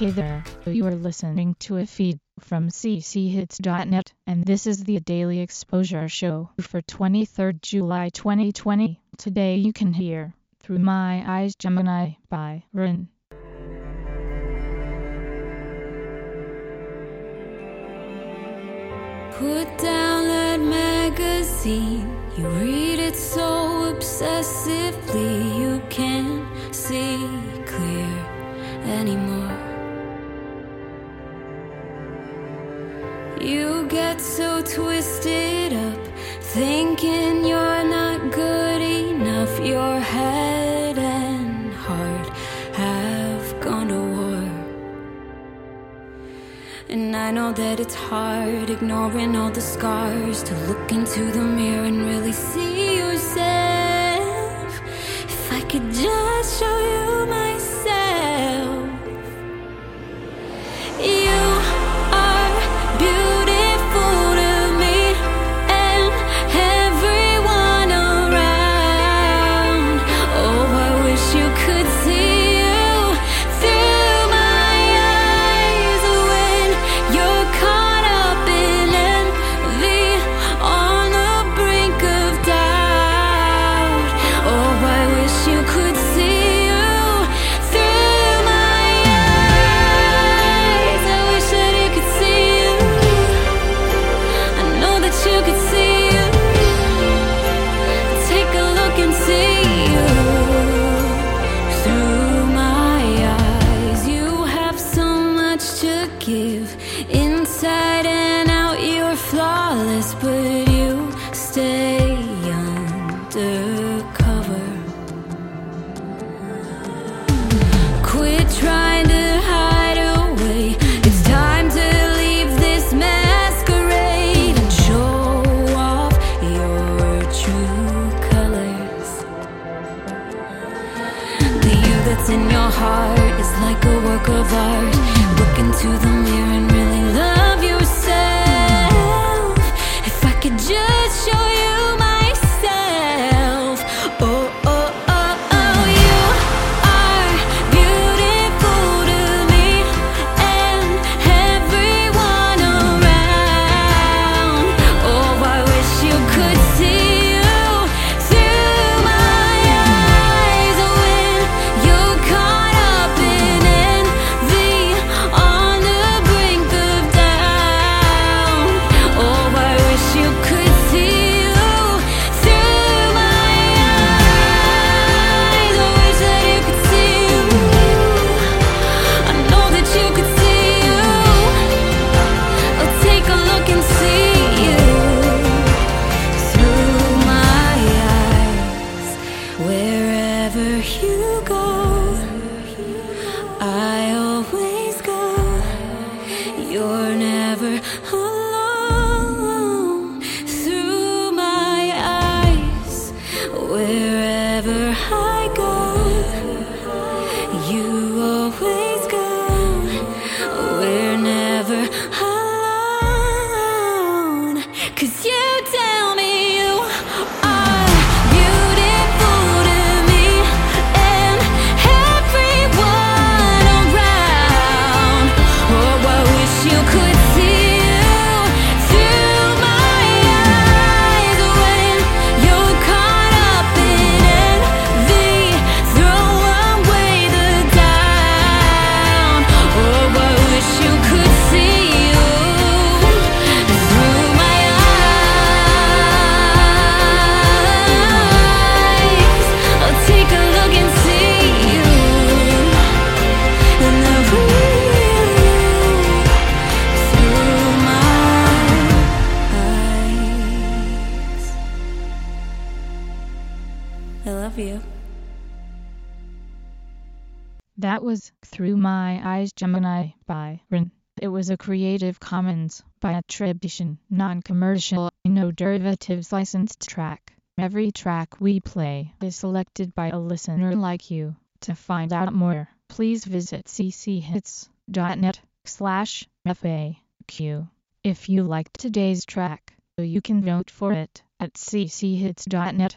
Hey there, you are listening to a feed from cchits.net, and this is the Daily Exposure Show for 23rd July 2020. Today you can hear Through My Eyes Gemini by Rin. Put down that magazine. You read it so obsessively, you can't thinking you're not good enough. Your head and heart have gone to war. And I know that it's hard ignoring all the scars to look into the mirror and really see yourself. If I could just show you myself. Give, inside and out. You're flawless, but you stay undercover. Quit trying to hide away. It's time to leave this masquerade and show off your true colors. The you that's in your heart is like a work of art. Into the mirror You're never alone I love you. That was Through My Eyes Gemini by Rin. It was a Creative Commons by attribution, non-commercial, no derivatives licensed track. Every track we play is selected by a listener like you. To find out more, please visit cchits.net slash FAQ. If you liked today's track, you can vote for it at cchits.net